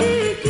की